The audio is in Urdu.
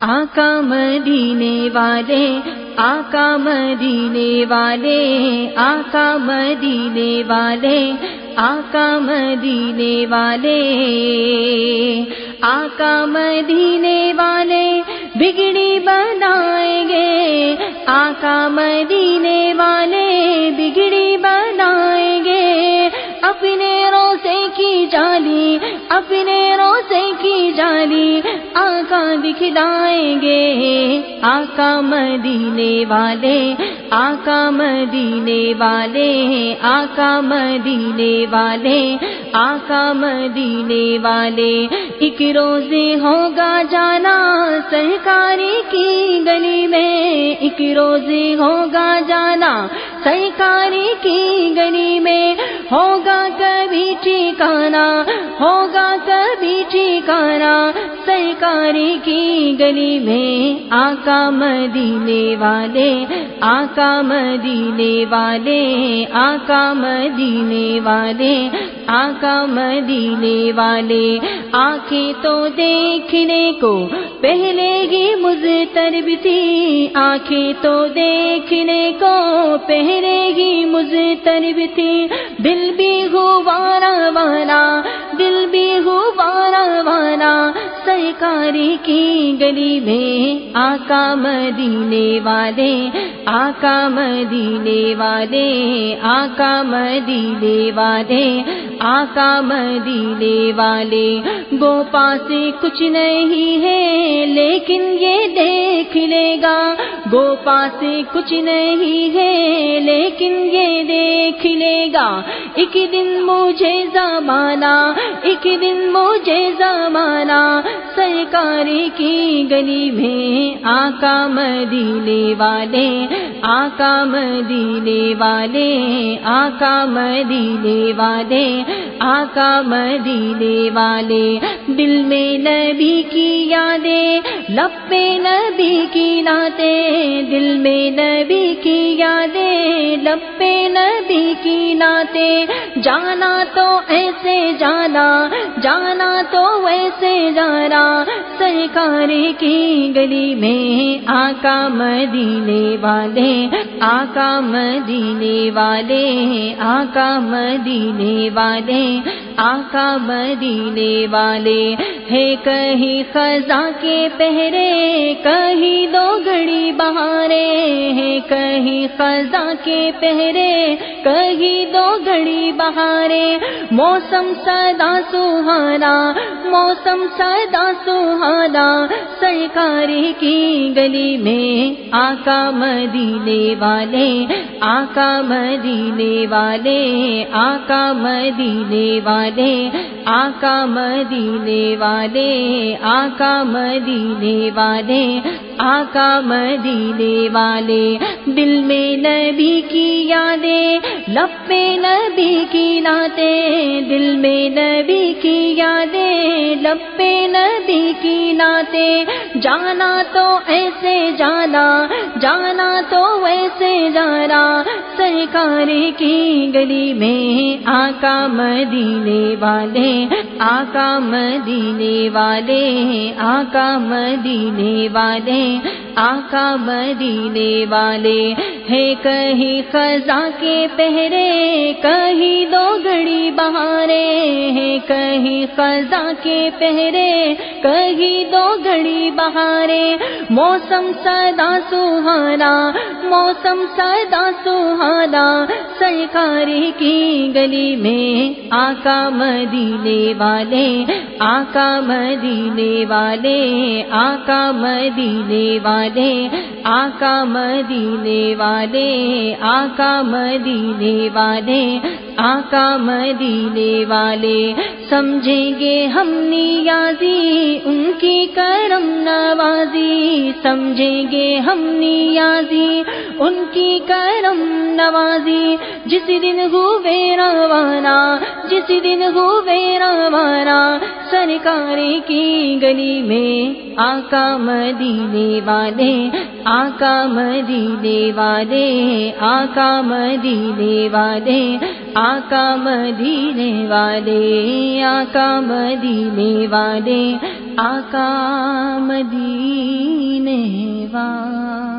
آقا مدینے والے، آقا مدینے والے، آقا مدینے والے، آقا مدینے والے، آقا مدینے والے بگڑی بنائیں گے، آقا مدینے والے بگڑی بنائیں گے، اپنے روزے کی جالی، اپنے روزے کی جالی آقا دکھلائیں گے۔ آقا مدینے والے، آقا مدینے والے، آقا مدینے والے، آقا مدینے والے۔ ایک روزے ہوگا جانا سرکاری کی گلی میں۔ ایک روزے ہوگا جانا سرکاری کی گلی میں۔ ہوگا کبھی ٹھیکانا ہوگا کبھی ٹھیکانا سرکاری کی گلی میں آقا مدینے والے، آقا مدینے والے، آقا مدینے والے، آقا مدینے والے۔ آنکھیں تو دیکھنے کو پہلے گی مزترب تھی، آنکھیں تو دیکھنے کو پہلے گی مزترب تھی۔ دل بھی غبارہ والا دل بھی سرکاری کی گلی میں آقا مدینے والے، آقا مدینے والے، آقا مدینے والے، آقا مدینے والے۔ گوپا سے کچھ نہیں ہے، لیکن یہ دیکھ لے گا۔ گوپا سے کچھ نہیں ہے، لیکن یہ دیکھ لے گا۔ ایک دن مجھے زمانہ، ایک دن مجھے زمانہ سرکاری کی گلی میں آقا مدینے والے، آقا مدینے والے، آقا مدینے والے، آقا مدینے والے۔ دل میں نبی کی یادیں لپے نبی کی ناتے دل میں نبی کی یادیں لپے نبی کی ناتے جانا تو ایسے جانا جانا تو ویسے جانا۔ سرکار کی گلی میں آقا مدینے والے، آقا مدینے والے، آقا مدینے والے، آقا مدینے والے ہے کہیں خزاں کے پہرے، کہیں دو گھڑی بہارے ہے کہیں خزاں کے پہرے، کہیں دو گھڑی بہارے۔ موسم سدا سہانا موسم سدا سہانا سرکاری کی گلی میں آقا مدینے والے، آقا مدینے والے، آقا مدینے والے، آقا مدینے والے۔ آقا مدینے والے آقا مدینے والے دل میں نبی کی یادیں لپے نبی کی ناتے دل میں نبی کی یادیں لپے نبی کی ناتے جانا تو ایسے جانا جانا تو ویسے جانا۔ سرکاری کی گلی میں آقا مدینے والے، آقا مدینے والے، آقا مدینے والے۔ آقا مدینے والے ہے کہیں خزاں کے پہرے، کہیں دو گھڑی بہارے ہے کہیں خزاں کے پہرے، کہیں دو گھڑی بہارے۔ موسم سدا سہانا، موسم سدا سہانا، سرکاری کی گلی میں آقا مدینے والے، آقا مدینے والے، آقا مدینے والے۔ آقا مدینے والے، آقا مدینے والے، آقا مدینے والے۔ سمجھیں گے ہم نیازی، ان کی کرم نوازی۔ سمجھیں گے ہم نیازی، ان کی کرم نوازی۔ جس دن ہوئے روانہ پانچ دن ہوئے روانا سرکار کی گلی میں آقا مدینے والے، آقا مدینے والے، آقا مدینے والے، آقا مدینے والے، آقا مدینے والے، آقا مدینے والے۔